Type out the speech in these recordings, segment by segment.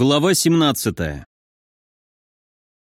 Глава 17.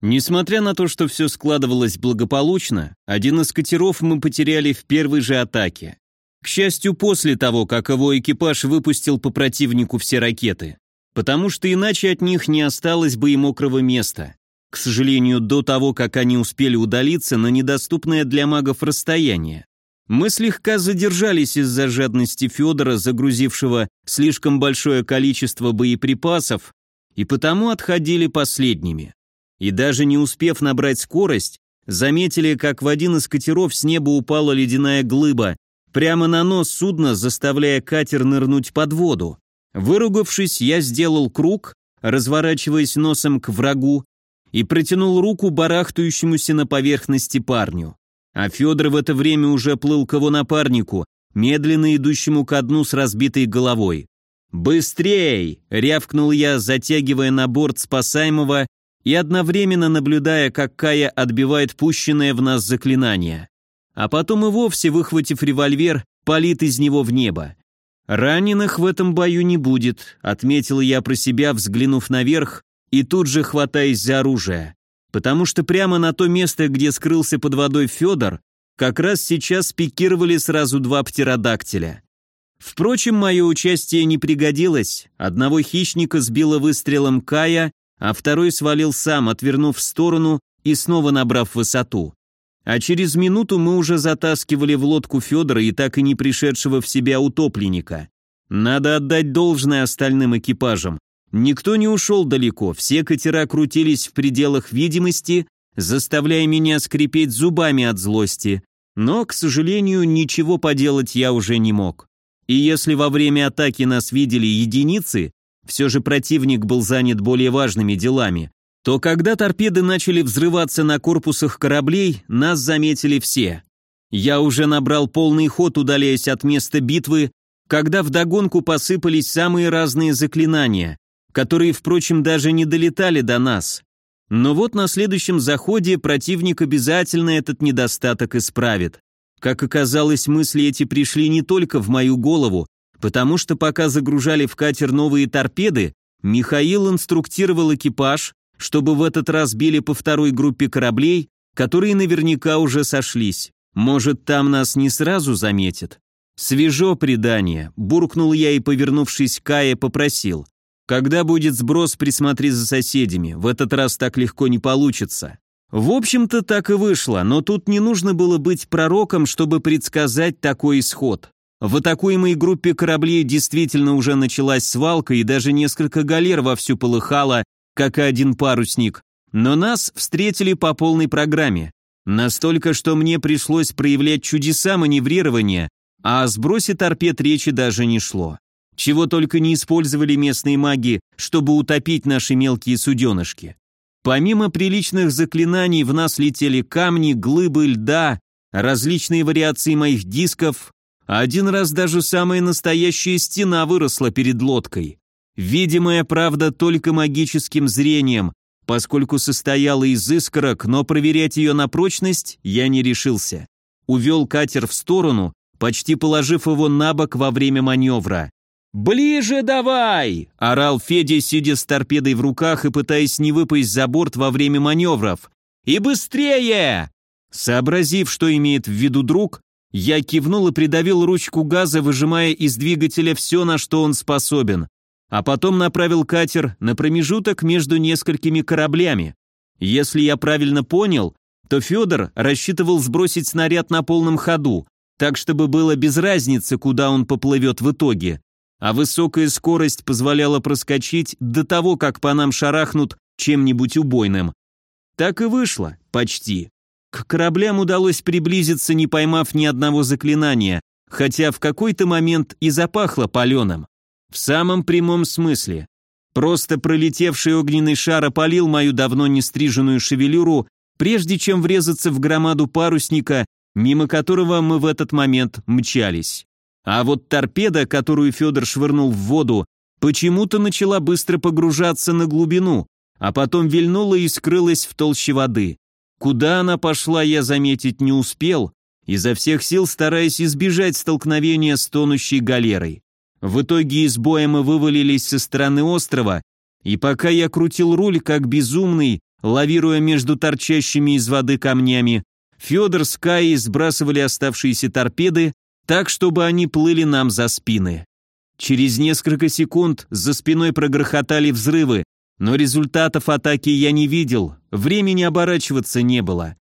Несмотря на то, что все складывалось благополучно, один из катеров мы потеряли в первой же атаке. К счастью, после того, как его экипаж выпустил по противнику все ракеты. Потому что иначе от них не осталось бы и мокрого места. К сожалению, до того, как они успели удалиться на недоступное для магов расстояние. Мы слегка задержались из-за жадности Федора, загрузившего слишком большое количество боеприпасов и потому отходили последними. И даже не успев набрать скорость, заметили, как в один из катеров с неба упала ледяная глыба, прямо на нос судна, заставляя катер нырнуть под воду. Выругавшись, я сделал круг, разворачиваясь носом к врагу, и протянул руку барахтающемуся на поверхности парню. А Федор в это время уже плыл к его напарнику, медленно идущему ко дну с разбитой головой. «Быстрей!» — рявкнул я, затягивая на борт спасаемого и одновременно наблюдая, как Кая отбивает пущенное в нас заклинание. А потом и вовсе, выхватив револьвер, палит из него в небо. «Раненых в этом бою не будет», — отметил я про себя, взглянув наверх и тут же хватаясь за оружие. Потому что прямо на то место, где скрылся под водой Федор, как раз сейчас пикировали сразу два птеродактиля. Впрочем, мое участие не пригодилось. Одного хищника сбило выстрелом Кая, а второй свалил сам, отвернув в сторону и снова набрав высоту. А через минуту мы уже затаскивали в лодку Федора и так и не пришедшего в себя утопленника. Надо отдать должное остальным экипажам. Никто не ушел далеко, все катера крутились в пределах видимости, заставляя меня скрипеть зубами от злости. Но, к сожалению, ничего поделать я уже не мог. И если во время атаки нас видели единицы, все же противник был занят более важными делами, то когда торпеды начали взрываться на корпусах кораблей, нас заметили все. Я уже набрал полный ход, удаляясь от места битвы, когда вдогонку посыпались самые разные заклинания, которые, впрочем, даже не долетали до нас. Но вот на следующем заходе противник обязательно этот недостаток исправит. Как оказалось, мысли эти пришли не только в мою голову, потому что пока загружали в катер новые торпеды, Михаил инструктировал экипаж, чтобы в этот раз били по второй группе кораблей, которые наверняка уже сошлись. Может, там нас не сразу заметят? Свежо предание, буркнул я и, повернувшись к Кае, попросил. Когда будет сброс, присмотри за соседями, в этот раз так легко не получится. В общем-то, так и вышло, но тут не нужно было быть пророком, чтобы предсказать такой исход. В атакуемой группе кораблей действительно уже началась свалка, и даже несколько галер вовсю полыхало, как и один парусник. Но нас встретили по полной программе. Настолько, что мне пришлось проявлять чудеса маневрирования, а о сбросе торпед речи даже не шло. Чего только не использовали местные маги, чтобы утопить наши мелкие суденышки. Помимо приличных заклинаний в нас летели камни, глыбы льда, различные вариации моих дисков, один раз даже самая настоящая стена выросла перед лодкой. Видимая, правда, только магическим зрением, поскольку состояла из искорок, но проверять ее на прочность я не решился. Увел катер в сторону, почти положив его на бок во время маневра. «Ближе давай!» – орал Федя, сидя с торпедой в руках и пытаясь не выпасть за борт во время маневров. «И быстрее!» Сообразив, что имеет в виду друг, я кивнул и придавил ручку газа, выжимая из двигателя все, на что он способен, а потом направил катер на промежуток между несколькими кораблями. Если я правильно понял, то Федор рассчитывал сбросить снаряд на полном ходу, так чтобы было без разницы, куда он поплывет в итоге а высокая скорость позволяла проскочить до того, как по нам шарахнут чем-нибудь убойным. Так и вышло, почти. К кораблям удалось приблизиться, не поймав ни одного заклинания, хотя в какой-то момент и запахло паленым. В самом прямом смысле. Просто пролетевший огненный шар опалил мою давно не стриженную шевелюру, прежде чем врезаться в громаду парусника, мимо которого мы в этот момент мчались. А вот торпеда, которую Федор швырнул в воду, почему-то начала быстро погружаться на глубину, а потом вильнула и скрылась в толще воды. Куда она пошла, я заметить не успел, изо всех сил стараясь избежать столкновения с тонущей галерой. В итоге из боя мы вывалились со стороны острова И пока я крутил руль, как безумный, лавируя между торчащими из воды камнями, Федор с Каей сбрасывали оставшиеся торпеды так, чтобы они плыли нам за спины. Через несколько секунд за спиной прогрохотали взрывы, но результатов атаки я не видел, времени оборачиваться не было.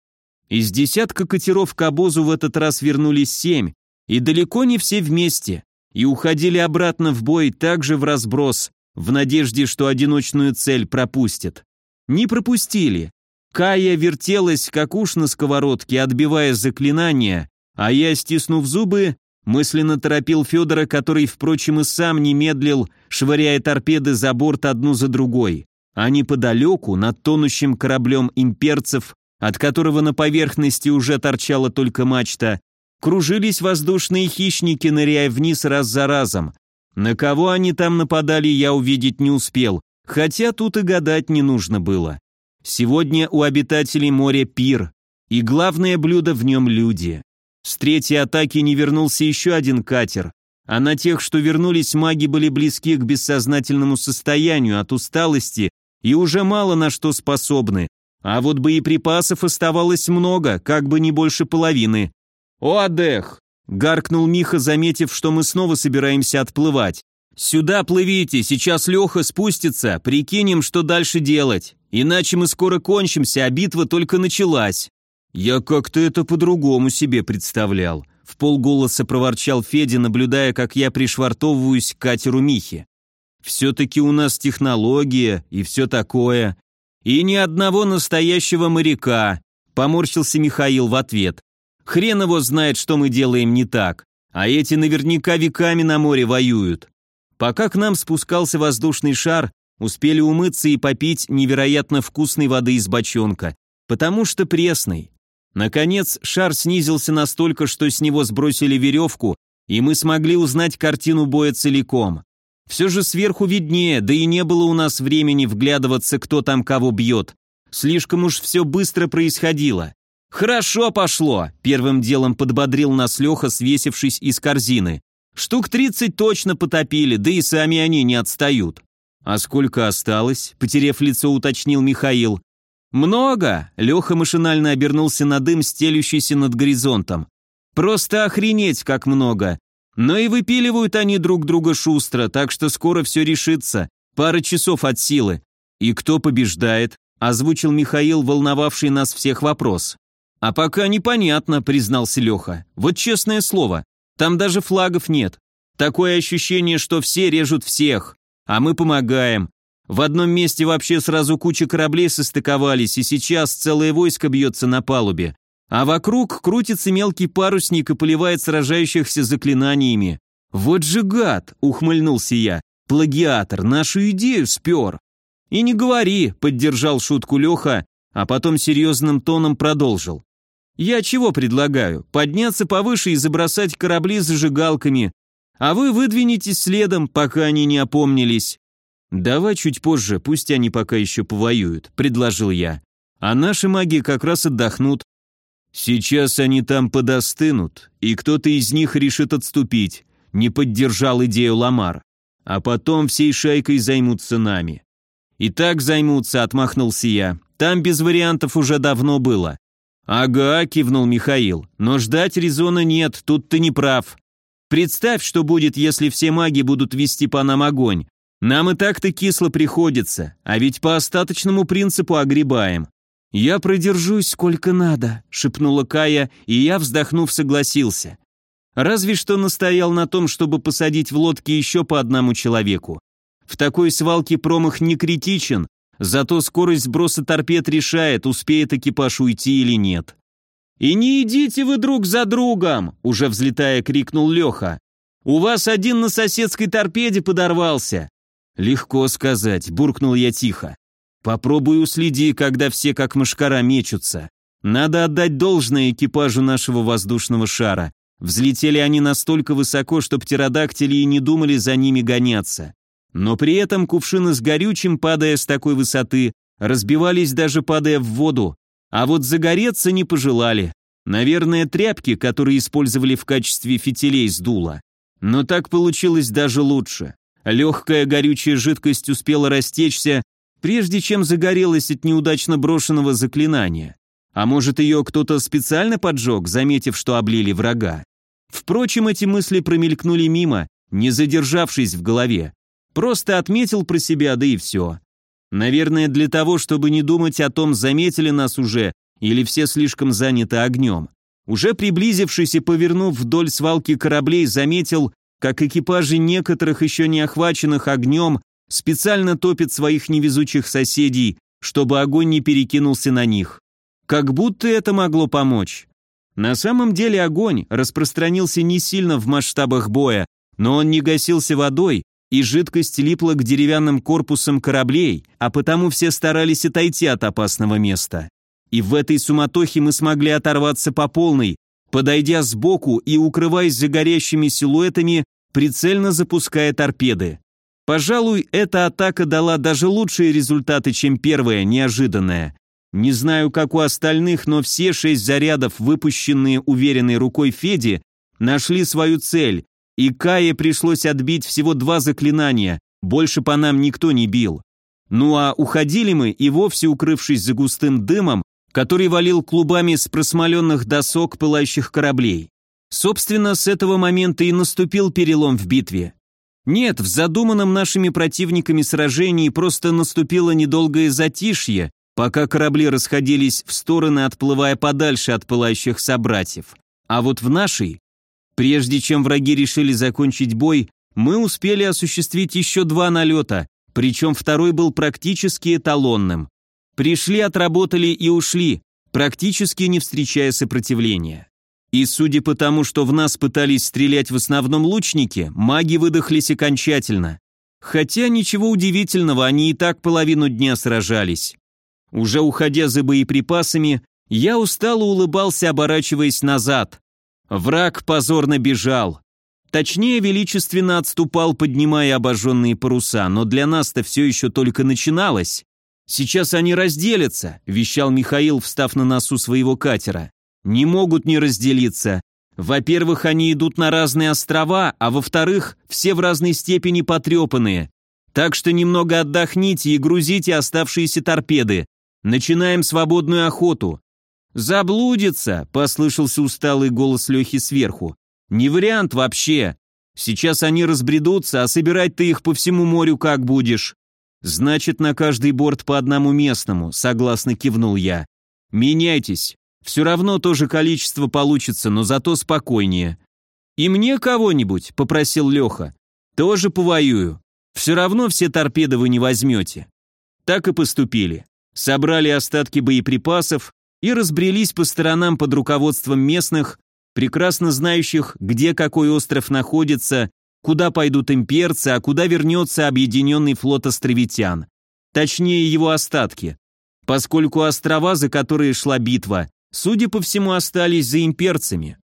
Из десятка катеров к обозу в этот раз вернулись семь, и далеко не все вместе, и уходили обратно в бой также в разброс, в надежде, что одиночную цель пропустят. Не пропустили. Кая вертелась, как уж на сковородке, отбивая заклинания, а я, стиснув зубы, мысленно торопил Федора, который, впрочем, и сам не медлил, швыряя торпеды за борт одну за другой. А неподалеку, над тонущим кораблем имперцев, от которого на поверхности уже торчала только мачта, кружились воздушные хищники, ныряя вниз раз за разом. На кого они там нападали, я увидеть не успел, хотя тут и гадать не нужно было. Сегодня у обитателей моря пир, и главное блюдо в нем люди. С третьей атаки не вернулся еще один катер, а на тех, что вернулись, маги были близки к бессознательному состоянию от усталости и уже мало на что способны, а вот боеприпасов оставалось много, как бы не больше половины. «О, Адех!» — гаркнул Миха, заметив, что мы снова собираемся отплывать. «Сюда плывите, сейчас Леха спустится, прикинем, что дальше делать. Иначе мы скоро кончимся, а битва только началась». «Я как-то это по-другому себе представлял», — в полголоса проворчал Федя, наблюдая, как я пришвартовываюсь к катеру Михи. «Все-таки у нас технология и все такое. «И ни одного настоящего моряка», — поморщился Михаил в ответ. «Хрен его знает, что мы делаем не так, а эти наверняка веками на море воюют». Пока к нам спускался воздушный шар, успели умыться и попить невероятно вкусной воды из бочонка, потому что пресной. Наконец, шар снизился настолько, что с него сбросили веревку, и мы смогли узнать картину боя целиком. Все же сверху виднее, да и не было у нас времени вглядываться, кто там кого бьет. Слишком уж все быстро происходило. «Хорошо пошло!» – первым делом подбодрил нас Леха, свесившись из корзины. «Штук тридцать точно потопили, да и сами они не отстают». «А сколько осталось?» – потеряв лицо, уточнил Михаил. «Много!» – Леха машинально обернулся на дым, стелющийся над горизонтом. «Просто охренеть, как много! Но и выпиливают они друг друга шустро, так что скоро все решится. Пара часов от силы. И кто побеждает? Озвучил Михаил, волновавший нас всех вопрос. А пока непонятно, признался Леха. Вот честное слово, там даже флагов нет. Такое ощущение, что все режут всех, а мы помогаем. В одном месте вообще сразу куча кораблей состыковались, и сейчас целое войско бьется на палубе а вокруг крутится мелкий парусник и поливает сражающихся заклинаниями. «Вот же гад!» — ухмыльнулся я. «Плагиатор, нашу идею спер!» «И не говори!» — поддержал шутку Леха, а потом серьезным тоном продолжил. «Я чего предлагаю? Подняться повыше и забросать корабли зажигалками, а вы выдвинетесь следом, пока они не опомнились». «Давай чуть позже, пусть они пока еще повоюют», — предложил я. «А наши маги как раз отдохнут, Сейчас они там подостынут, и кто-то из них решит отступить, не поддержал идею Ламар. А потом всей шайкой займутся нами. И так займутся, отмахнулся я. Там без вариантов уже давно было. Ага, кивнул Михаил. Но ждать резона нет, тут ты не прав. Представь, что будет, если все маги будут вести по нам огонь. Нам и так-то кисло приходится, а ведь по остаточному принципу огребаем. «Я продержусь сколько надо», — шепнула Кая, и я, вздохнув, согласился. Разве что настоял на том, чтобы посадить в лодке еще по одному человеку. В такой свалке промах не критичен, зато скорость сброса торпед решает, успеет экипаж уйти или нет. «И не идите вы друг за другом!» — уже взлетая крикнул Леха. «У вас один на соседской торпеде подорвался!» «Легко сказать», — буркнул я тихо. Попробуй уследи, когда все как мышкара мечутся. Надо отдать должное экипажу нашего воздушного шара. Взлетели они настолько высоко, что птеродактили и не думали за ними гоняться. Но при этом кувшины с горючим, падая с такой высоты, разбивались даже падая в воду, а вот загореться не пожелали. Наверное, тряпки, которые использовали в качестве фитилей, сдуло. Но так получилось даже лучше. Легкая горючая жидкость успела растечься, прежде чем загорелась от неудачно брошенного заклинания. А может, ее кто-то специально поджег, заметив, что облили врага? Впрочем, эти мысли промелькнули мимо, не задержавшись в голове. Просто отметил про себя, да и все. Наверное, для того, чтобы не думать о том, заметили нас уже, или все слишком заняты огнем. Уже приблизившись и повернув вдоль свалки кораблей, заметил, как экипажи некоторых еще не охваченных огнем специально топят своих невезучих соседей, чтобы огонь не перекинулся на них. Как будто это могло помочь. На самом деле огонь распространился не сильно в масштабах боя, но он не гасился водой, и жидкость липла к деревянным корпусам кораблей, а потому все старались отойти от опасного места. И в этой суматохе мы смогли оторваться по полной, подойдя сбоку и укрываясь за горящими силуэтами, прицельно запуская торпеды. Пожалуй, эта атака дала даже лучшие результаты, чем первая, неожиданная. Не знаю, как у остальных, но все шесть зарядов, выпущенные уверенной рукой Феди, нашли свою цель, и Кае пришлось отбить всего два заклинания, больше по нам никто не бил. Ну а уходили мы и вовсе укрывшись за густым дымом, который валил клубами с просмоленных досок пылающих кораблей. Собственно, с этого момента и наступил перелом в битве. Нет, в задуманном нашими противниками сражении просто наступило недолгое затишье, пока корабли расходились в стороны, отплывая подальше от пылающих собратьев. А вот в нашей, прежде чем враги решили закончить бой, мы успели осуществить еще два налета, причем второй был практически эталонным. Пришли, отработали и ушли, практически не встречая сопротивления. И судя по тому, что в нас пытались стрелять в основном лучники, маги выдохлись окончательно. Хотя ничего удивительного, они и так половину дня сражались. Уже уходя за боеприпасами, я устало улыбался, оборачиваясь назад. Враг позорно бежал. Точнее, величественно отступал, поднимая обожженные паруса, но для нас-то все еще только начиналось. «Сейчас они разделятся», – вещал Михаил, встав на носу своего катера. «Не могут не разделиться. Во-первых, они идут на разные острова, а во-вторых, все в разной степени потрепанные. Так что немного отдохните и грузите оставшиеся торпеды. Начинаем свободную охоту». «Заблудится», – послышался усталый голос Лехи сверху. «Не вариант вообще. Сейчас они разбредутся, а собирать ты их по всему морю как будешь?» «Значит, на каждый борт по одному местному», — согласно кивнул я. «Меняйтесь. Все равно то же количество получится, но зато спокойнее». «И мне кого-нибудь», — попросил Леха. «Тоже повоюю. Все равно все торпеды вы не возьмете». Так и поступили. Собрали остатки боеприпасов и разбрелись по сторонам под руководством местных, прекрасно знающих, где какой остров находится куда пойдут имперцы, а куда вернется объединенный флот островитян. Точнее, его остатки. Поскольку острова, за которые шла битва, судя по всему, остались за имперцами.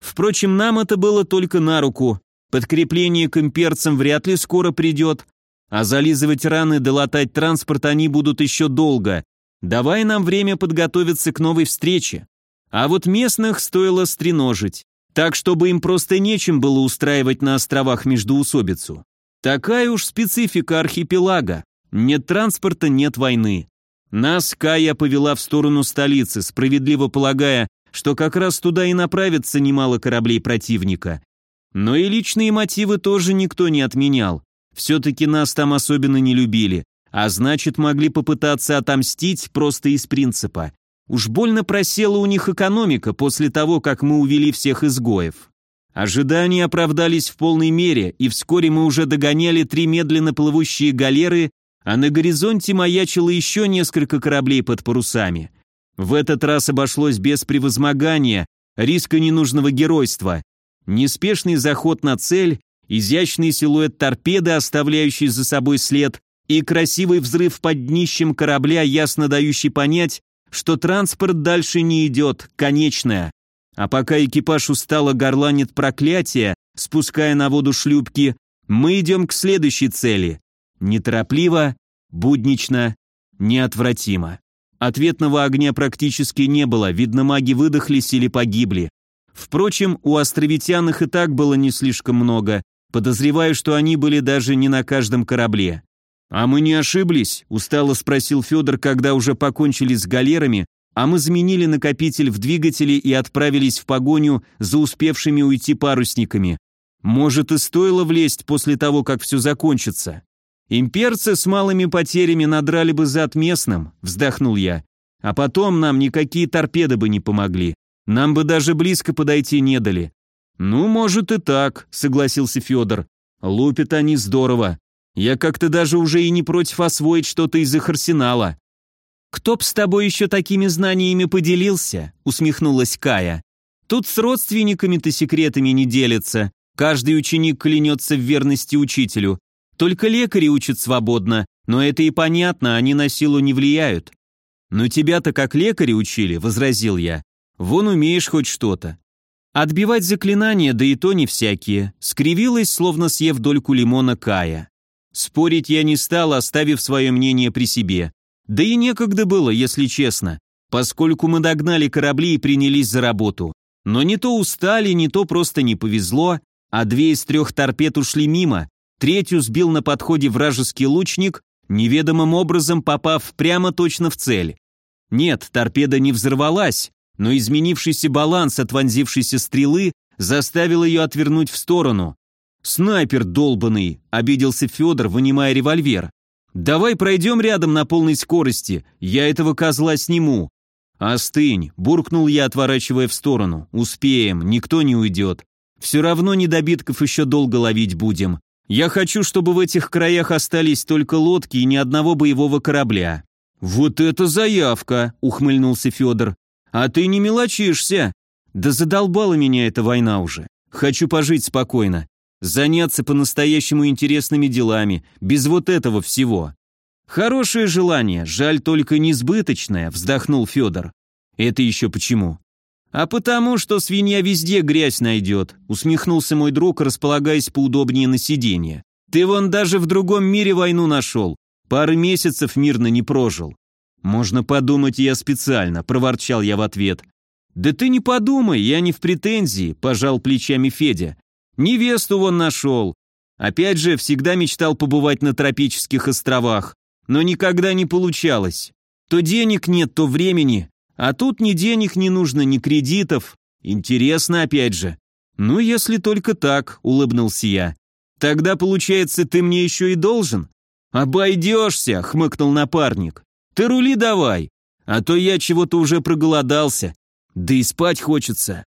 Впрочем, нам это было только на руку. Подкрепление к имперцам вряд ли скоро придет, а зализывать раны да латать транспорт они будут еще долго. Давай нам время подготовиться к новой встрече. А вот местных стоило стреножить так чтобы им просто нечем было устраивать на островах междоусобицу. Такая уж специфика архипелага. Нет транспорта, нет войны. Нас Кая повела в сторону столицы, справедливо полагая, что как раз туда и направится немало кораблей противника. Но и личные мотивы тоже никто не отменял. Все-таки нас там особенно не любили, а значит могли попытаться отомстить просто из принципа. Уж больно просела у них экономика после того, как мы увели всех изгоев. Ожидания оправдались в полной мере, и вскоре мы уже догоняли три медленно плывущие галеры, а на горизонте маячило еще несколько кораблей под парусами. В этот раз обошлось без превозмогания, риска ненужного геройства. Неспешный заход на цель, изящный силуэт торпеды, оставляющий за собой след, и красивый взрыв под днищем корабля, ясно дающий понять, что транспорт дальше не идет, конечная. А пока экипаж устало горланит проклятие, спуская на воду шлюпки, мы идем к следующей цели. Неторопливо, буднично, неотвратимо. Ответного огня практически не было, видно, маги выдохлись или погибли. Впрочем, у островитян их и так было не слишком много, Подозреваю, что они были даже не на каждом корабле. «А мы не ошиблись?» – устало спросил Федор, когда уже покончили с галерами, а мы заменили накопитель в двигателе и отправились в погоню за успевшими уйти парусниками. Может, и стоило влезть после того, как все закончится. Имперцы с малыми потерями надрали бы зад местным, вздохнул я. А потом нам никакие торпеды бы не помогли. Нам бы даже близко подойти не дали. Ну, может и так, согласился Федор. Лупят они здорово. Я как-то даже уже и не против освоить что-то из их арсенала. «Кто б с тобой еще такими знаниями поделился?» — усмехнулась Кая. «Тут с родственниками-то секретами не делятся. Каждый ученик клянется в верности учителю. Только лекари учат свободно, но это и понятно, они на силу не влияют». «Но тебя-то как лекари учили», — возразил я. «Вон умеешь хоть что-то». Отбивать заклинания, да и то не всякие, скривилась, словно съев дольку лимона Кая. Спорить я не стал, оставив свое мнение при себе. Да и некогда было, если честно, поскольку мы догнали корабли и принялись за работу. Но не то устали, не то просто не повезло, а две из трех торпед ушли мимо, третью сбил на подходе вражеский лучник, неведомым образом попав прямо точно в цель. Нет, торпеда не взорвалась, но изменившийся баланс от вонзившейся стрелы заставил ее отвернуть в сторону. «Снайпер долбанный!» – обиделся Федор, вынимая револьвер. «Давай пройдем рядом на полной скорости, я этого козла сниму». «Остынь», – буркнул я, отворачивая в сторону. «Успеем, никто не уйдет. Все равно недобитков еще долго ловить будем. Я хочу, чтобы в этих краях остались только лодки и ни одного боевого корабля». «Вот это заявка!» – ухмыльнулся Федор. «А ты не мелочишься!» «Да задолбала меня эта война уже. Хочу пожить спокойно заняться по-настоящему интересными делами, без вот этого всего. Хорошее желание, жаль только несбыточное, вздохнул Федор. Это еще почему? А потому, что свинья везде грязь найдет, усмехнулся мой друг, располагаясь поудобнее на сиденье. Ты вон даже в другом мире войну нашел, пары месяцев мирно не прожил. Можно подумать, я специально, проворчал я в ответ. Да ты не подумай, я не в претензии, пожал плечами Федя. Невесту вон нашел. Опять же, всегда мечтал побывать на тропических островах, но никогда не получалось. То денег нет, то времени, а тут ни денег не нужно, ни кредитов. Интересно опять же. Ну, если только так, улыбнулся я. Тогда, получается, ты мне еще и должен? Обойдешься, хмыкнул напарник. Ты рули давай, а то я чего-то уже проголодался. Да и спать хочется.